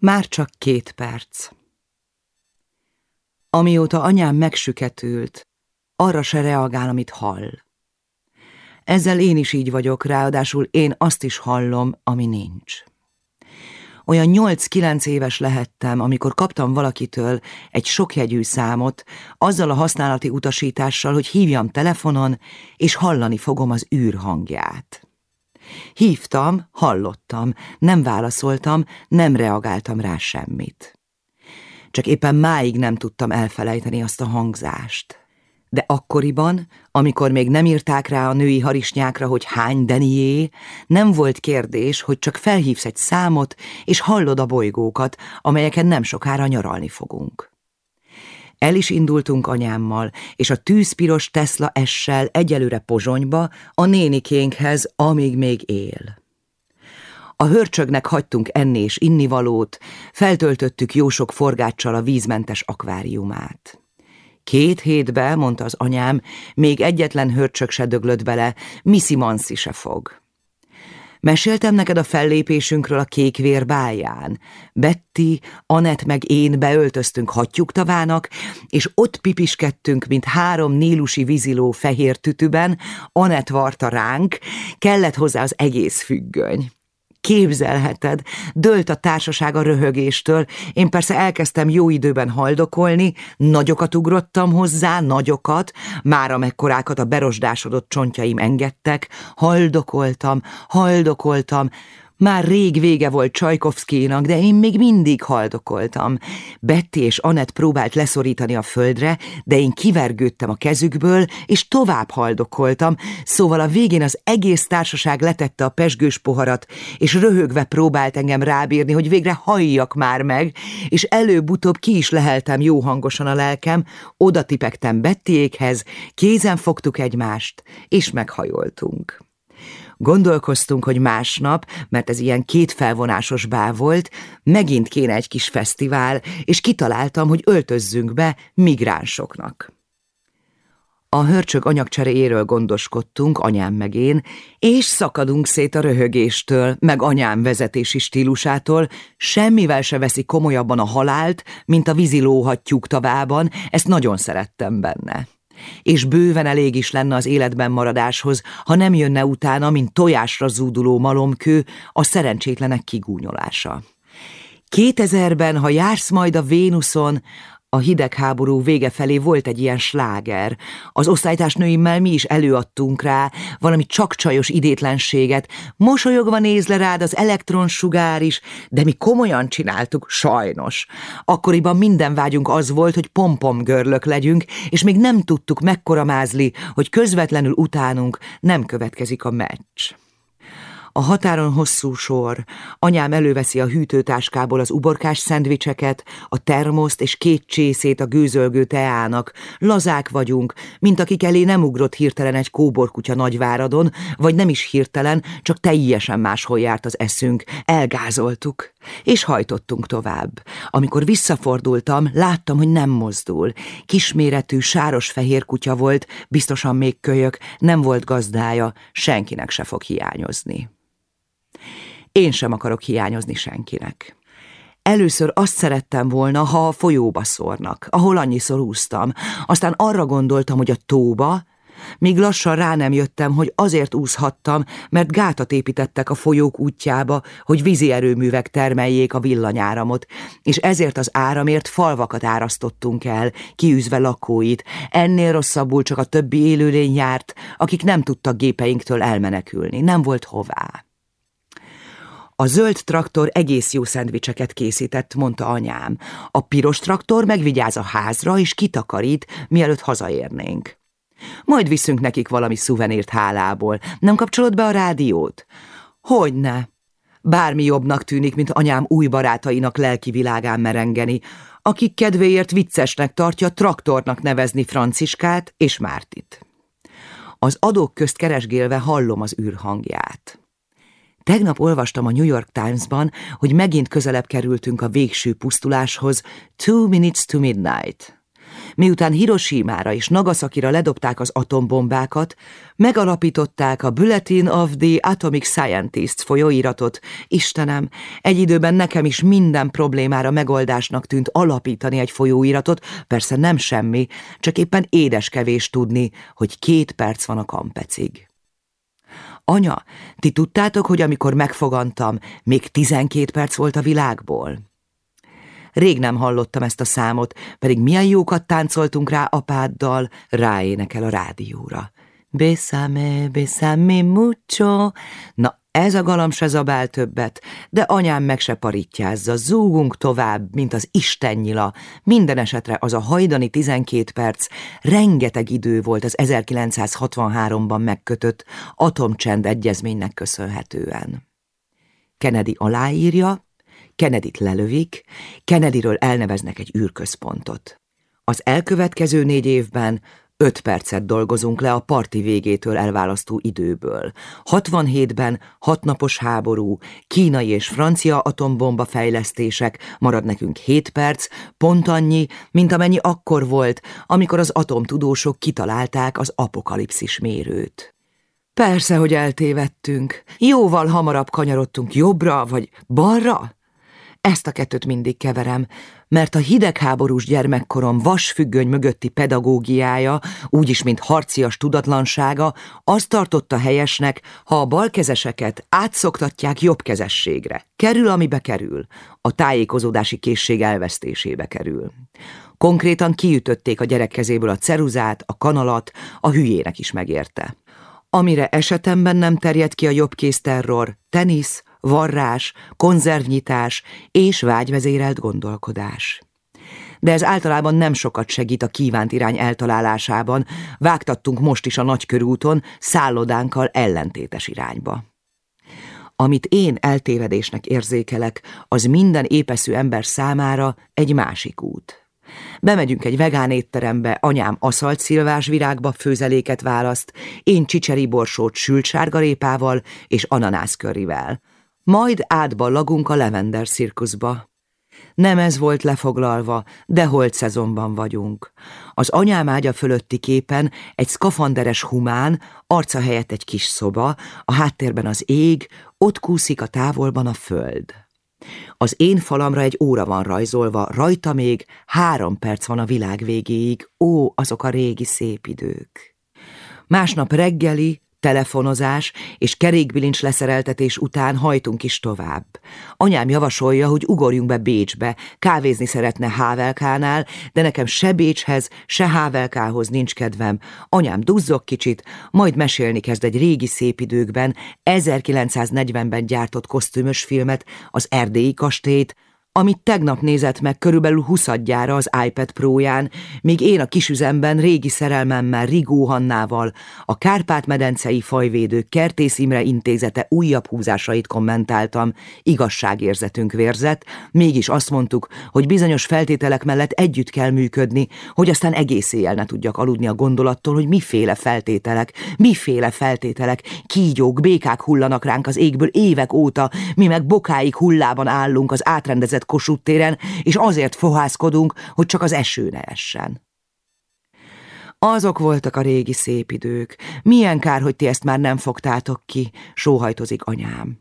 Már csak két perc. Amióta anyám megsüketült, arra se reagál, amit hall. Ezzel én is így vagyok, ráadásul én azt is hallom, ami nincs. Olyan nyolc-kilenc éves lehettem, amikor kaptam valakitől egy sokjegyű számot, azzal a használati utasítással, hogy hívjam telefonon, és hallani fogom az űr hangját. Hívtam, hallottam, nem válaszoltam, nem reagáltam rá semmit. Csak éppen máig nem tudtam elfelejteni azt a hangzást. De akkoriban, amikor még nem írták rá a női harisnyákra, hogy hány denié, nem volt kérdés, hogy csak felhívsz egy számot, és hallod a bolygókat, amelyeken nem sokára nyaralni fogunk. El is indultunk anyámmal, és a tűzpiros Tesla essel egyelőre Pozsonyba, a nénikénkhez, amíg még él. A hörcsögnek hagytunk enni és innivalót, feltöltöttük jó sok forgáccsal a vízmentes akváriumát. Két hétbe, mondta az anyám, még egyetlen hörcsök se döglött bele, Missy Mansi se fog. Meséltem neked a fellépésünkről a kékvér báján. Betty, Anett meg én beöltöztünk hattyúktavának, és ott pipiskedtünk, mint három nílusi víziló fehér tütüben, Anett varta ránk, kellett hozzá az egész függöny. Képzelheted, dölt a társaság a röhögéstől, én persze elkezdtem jó időben haldokolni, nagyokat ugrottam hozzá, nagyokat, már amekkorákat a berosdásodott csontjaim engedtek, haldokoltam, haldokoltam, már rég vége volt Csajkovszkénak, de én még mindig haldokoltam. Betty és Anett próbált leszorítani a földre, de én kivergődtem a kezükből, és tovább haldokoltam, szóval a végén az egész társaság letette a pesgős poharat, és röhögve próbált engem rábírni, hogy végre halljak már meg, és előbb-utóbb ki is leheltem jó hangosan a lelkem, oda tipektem Bettyékhez, kézen fogtuk egymást, és meghajoltunk. Gondolkoztunk, hogy másnap, mert ez ilyen két felvonásos bá volt, megint kéne egy kis fesztivál, és kitaláltam, hogy öltözzünk be migránsoknak. A hörcsög anyagcseréjéről gondoskodtunk, anyám meg én, és szakadunk szét a röhögéstől, meg anyám vezetési stílusától, semmivel se veszi komolyabban a halált, mint a vízilóhattyúk tavában, ezt nagyon szerettem benne és bőven elég is lenne az életben maradáshoz, ha nem jönne utána, mint tojásra zúduló malomkő, a szerencsétlenek kigúnyolása. 2000-ben, ha jársz majd a Vénuszon, a hidegháború vége felé volt egy ilyen sláger. Az osztálytársnőimmel mi is előadtunk rá valami csak csajos idétlenséget. Mosolyogva néz le rád az elektronsugár is, de mi komolyan csináltuk, sajnos. Akkoriban minden vágyunk az volt, hogy pompom görlök legyünk, és még nem tudtuk mekkora mázli, hogy közvetlenül utánunk nem következik a meccs. A határon hosszú sor. Anyám előveszi a hűtőtáskából az uborkás szendvicseket, a termoszt és két csészét a gőzölgő teának. Lazák vagyunk, mint akik elé nem ugrott hirtelen egy kóborkutya nagyváradon, vagy nem is hirtelen, csak teljesen máshol járt az eszünk. Elgázoltuk, és hajtottunk tovább. Amikor visszafordultam, láttam, hogy nem mozdul. Kisméretű, sáros-fehér kutya volt, biztosan még kölyök, nem volt gazdája, senkinek se fog hiányozni. Én sem akarok hiányozni senkinek. Először azt szerettem volna, ha a folyóba szórnak, ahol annyiszor úsztam. Aztán arra gondoltam, hogy a tóba, míg lassan rá nem jöttem, hogy azért úszhattam, mert gátat építettek a folyók útjába, hogy vízi erőművek termeljék a villanyáramot, és ezért az áramért falvakat árasztottunk el, kiűzve lakóit. Ennél rosszabbul csak a többi élőlény járt, akik nem tudtak gépeinktől elmenekülni, nem volt hová. A zöld traktor egész jó szendvicseket készített, mondta anyám. A piros traktor megvigyáz a házra és kitakarít, mielőtt hazaérnénk. Majd viszünk nekik valami szuvenírt hálából. Nem kapcsolod be a rádiót? Hogyne. Bármi jobbnak tűnik, mint anyám új barátainak lelki világán merengeni, akik kedvéért viccesnek tartja traktornak nevezni Franciskát és Mártit. Az adók közt keresgélve hallom az űrhangját. Tegnap olvastam a New York Times-ban, hogy megint közelebb kerültünk a végső pusztuláshoz, Two Minutes to Midnight. miután Hiroshima-ra és Nagasakira ledobták az atombombákat, megalapították a Bulletin of the Atomic Scientists folyóiratot. Istenem, egy időben nekem is minden problémára megoldásnak tűnt alapítani egy folyóiratot, persze nem semmi, csak éppen édeskevés tudni, hogy két perc van a kampecig. Anya, ti tudtátok, hogy amikor megfogantam, még tizenkét perc volt a világból? Rég nem hallottam ezt a számot, pedig milyen jókat táncoltunk rá apáddal, ráénekel a rádióra. Bésame, bésame mucho. Na, ez a galam se zabál többet, de anyám meg se parítjázza, zúgunk tovább, mint az istennyila. Minden esetre az a hajdani 12 perc rengeteg idő volt az 1963-ban megkötött atomcsend egyezménynek köszönhetően. Kennedy aláírja, Kennedyt lelövik, Kennedyről elneveznek egy űrközpontot. Az elkövetkező négy évben öt percet dolgozunk le a parti végétől elválasztó időből. 67-ben hatnapos háború, kínai és francia atombomba fejlesztések, marad nekünk 7 perc, pont annyi, mint amennyi akkor volt, amikor az atomtudósok kitalálták az apokalipszis mérőt. Persze, hogy eltévedtünk. Jóval hamarabb kanyarodtunk jobbra vagy balra, ezt a kettőt mindig keverem, mert a hidegháborús gyermekkorom vasfüggöny mögötti pedagógiája, úgyis, mint harcias tudatlansága, azt tartotta helyesnek, ha a balkezeseket átszoktatják jobbkezességre. Kerül, amibe kerül. A tájékozódási készség elvesztésébe kerül. Konkrétan kiütötték a gyerek kezéből a ceruzát, a kanalat, a hülyének is megérte. Amire esetemben nem terjed ki a jobbkész terror, tenisz, varrás, konzervnyitás és vágyvezérelt gondolkodás. De ez általában nem sokat segít a kívánt irány eltalálásában, vágtattunk most is a nagykörúton szállodánkkal ellentétes irányba. Amit én eltévedésnek érzékelek, az minden épeszű ember számára egy másik út. Bemegyünk egy vegán étterembe, anyám aszalt szilvás virágba főzeléket választ, én csicseri borsót sült sárgarépával és ananászkörrivel majd átballagunk a Levender cirkuszba. Nem ez volt lefoglalva, de holt szezonban vagyunk. Az anyám ágya fölötti képen egy szkafanderes humán, arca helyett egy kis szoba, a háttérben az ég, ott kúszik a távolban a föld. Az én falamra egy óra van rajzolva, rajta még három perc van a világ végéig, ó, azok a régi szép idők. Másnap reggeli, Telefonozás és kerékbilincs leszereltetés után hajtunk is tovább. Anyám javasolja, hogy ugorjunk be Bécsbe, kávézni szeretne Hávelkánál, de nekem se Bécshez, se Hávelkához nincs kedvem. Anyám duzzog kicsit, majd mesélni kezd egy régi szép időkben, 1940-ben gyártott kosztümös filmet, az erdélyi kastélyt, amit tegnap nézett meg körülbelül huszadjára az iPad Pro-ján, míg én a kisüzemben régi szerelmemmel Rigó Hannával a Kárpát-medencei Fajvédők Kertész Imre intézete újabb húzásait kommentáltam, igazságérzetünk vérzett, mégis azt mondtuk, hogy bizonyos feltételek mellett együtt kell működni, hogy aztán egész éjjel ne tudjak aludni a gondolattól, hogy miféle feltételek, miféle feltételek, kígyók, békák hullanak ránk az égből évek óta, mi meg bokáig hullában állunk az átrendezett Kossuth téren, és azért fohászkodunk, hogy csak az eső ne essen. Azok voltak a régi szép idők. Milyen kár, hogy ti ezt már nem fogtátok ki, sóhajtozik anyám.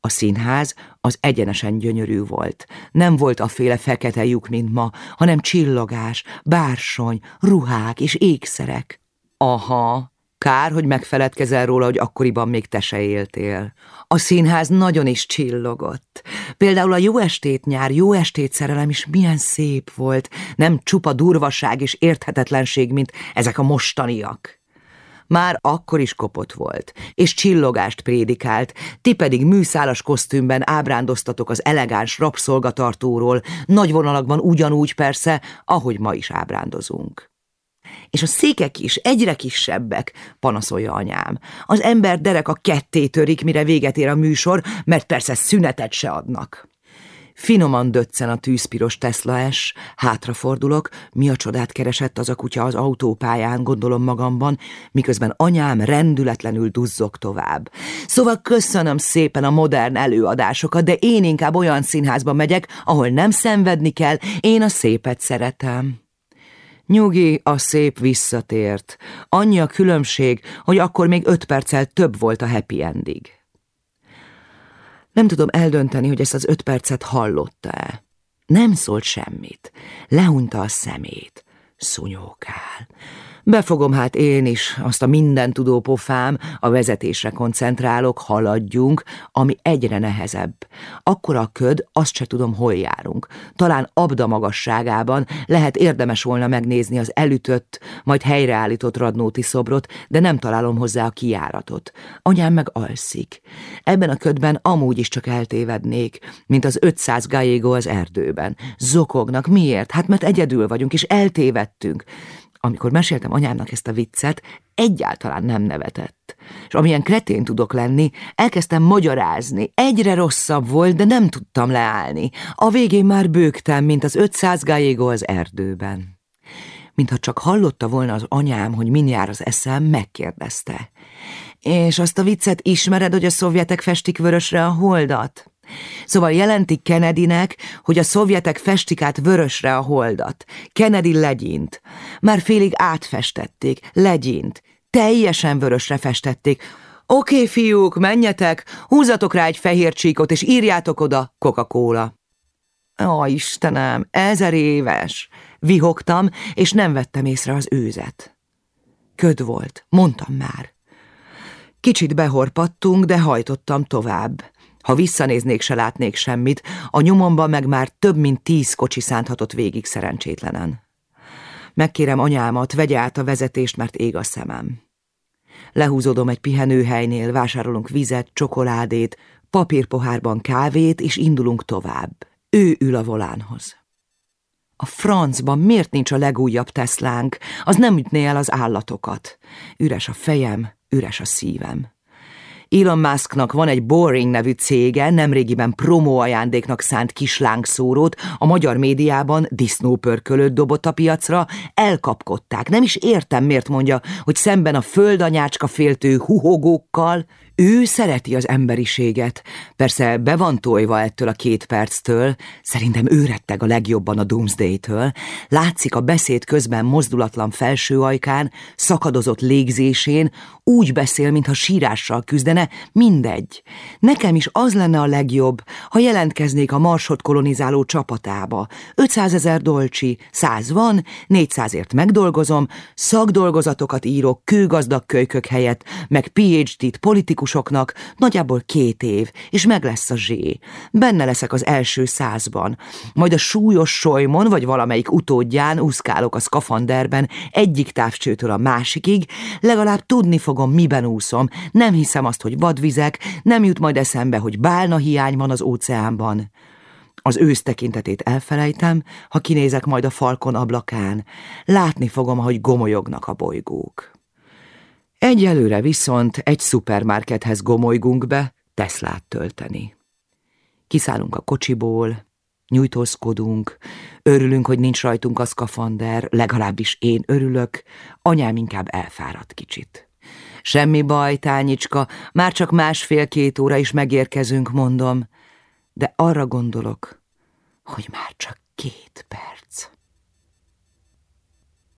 A színház az egyenesen gyönyörű volt. Nem volt a féle fekete lyuk, mint ma, hanem csillogás, bársony, ruhák és ékszerek. Aha, Kár, hogy megfeledkezel róla, hogy akkoriban még te se éltél. A színház nagyon is csillogott. Például a Jó estét nyár, Jó estét szerelem is milyen szép volt, nem csupa durvaság és érthetetlenség, mint ezek a mostaniak. Már akkor is kopott volt, és csillogást prédikált, ti pedig műszálas kosztümben ábrándoztatok az elegáns rabszolgatartóról, nagy vonalakban ugyanúgy persze, ahogy ma is ábrándozunk és a székek is egyre kisebbek, panaszolja anyám. Az ember derek a ketté törik, mire véget ér a műsor, mert persze szünetet se adnak. Finoman döccen a tűzpiros Tesla S, hátrafordulok, mi a csodát keresett az a kutya az autópályán, gondolom magamban, miközben anyám rendületlenül duzzog tovább. Szóval köszönöm szépen a modern előadásokat, de én inkább olyan színházba megyek, ahol nem szenvedni kell, én a szépet szeretem. Nyugi, a szép visszatért. Annyi a különbség, hogy akkor még öt perccel több volt a happy endig. Nem tudom eldönteni, hogy ezt az öt percet hallotta-e. Nem szólt semmit. Lehunta a szemét. Szunyókál. Befogom hát én is azt a minden tudó pofám, a vezetésre koncentrálok, haladjunk, ami egyre nehezebb. Akkor a köd, azt se tudom, hol járunk. Talán abda magasságában lehet érdemes volna megnézni az elütött, majd helyreállított radnóti szobrot, de nem találom hozzá a kijáratot. Anyám meg alszik. Ebben a ködben amúgy is csak eltévednék, mint az 500 gallego az erdőben. Zokognak, miért? Hát mert egyedül vagyunk, és eltévedtünk. Amikor meséltem anyámnak ezt a viccet, egyáltalán nem nevetett. És amilyen kretén tudok lenni, elkezdtem magyarázni. Egyre rosszabb volt, de nem tudtam leállni. A végén már bőgtem, mint az 500 gallego az erdőben. Mintha csak hallotta volna az anyám, hogy min jár az eszem, megkérdezte. És azt a viccet ismered, hogy a szovjetek festik vörösre a holdat? Szóval jelentik Kennedynek, hogy a szovjetek festik át vörösre a holdat. Kennedy legyint. Már félig átfestették. Legyint. Teljesen vörösre festették. Oké, fiúk, menjetek, húzatok rá egy fehér csíkot, és írjátok oda Coca-Cola. Ó, Istenem, ezer éves! Vihogtam, és nem vettem észre az őzet. Köd volt, mondtam már. Kicsit behorpattunk, de hajtottam tovább. Ha visszanéznék, se látnék semmit, a nyomomban meg már több mint tíz kocsi szánthatott végig szerencsétlenen. Megkérem anyámat, vegye át a vezetést, mert ég a szemem. Lehúzódom egy pihenőhelynél, vásárolunk vizet, csokoládét, papírpohárban kávét, és indulunk tovább. Ő ül a volánhoz. A francban miért nincs a legújabb Teslánk? Az nem ütné el az állatokat. Üres a fejem, üres a szívem. Elon Musknak van egy Boring nevű cége, nemrégiben promó ajándéknak szánt kis lángszórót, a magyar médiában disznópörkölőt dobott a piacra, elkapkodták. Nem is értem, miért mondja, hogy szemben a földanyácska féltő huhogókkal, ő szereti az emberiséget. Persze be van tojva ettől a két perctől, szerintem ő retteg a legjobban a Doomsday-től. Látszik a beszéd közben mozdulatlan felső ajkán, szakadozott légzésén, úgy beszél, mintha sírással küzdene, mindegy. Nekem is az lenne a legjobb, ha jelentkeznék a marsot kolonizáló csapatába. 500 ezer dolcsi, 100 van, 400ért megdolgozom, szakdolgozatokat írok kőgazdag kölykök helyett, meg PhD-t politikus politikusoknak nagyjából két év, és meg lesz a zsé. Benne leszek az első százban. Majd a súlyos solymon, vagy valamelyik utódján úszkálok a szkafanderben egyik távcsőtől a másikig, legalább tudni fogom, miben úszom. Nem hiszem azt, hogy vadvizek, nem jut majd eszembe, hogy bálna hiány van az óceánban. Az ősz tekintetét elfelejtem, ha kinézek majd a falkon ablakán. Látni fogom, ahogy gomolyognak a bolygók. Egyelőre viszont egy szupermarkethez gomolygunk be Teslát tölteni. Kiszállunk a kocsiból, nyújtózkodunk, örülünk, hogy nincs rajtunk a szkafander, legalábbis én örülök, anyám inkább elfáradt kicsit. Semmi baj, tányicska, már csak másfél-két óra is megérkezünk, mondom, de arra gondolok, hogy már csak két perc.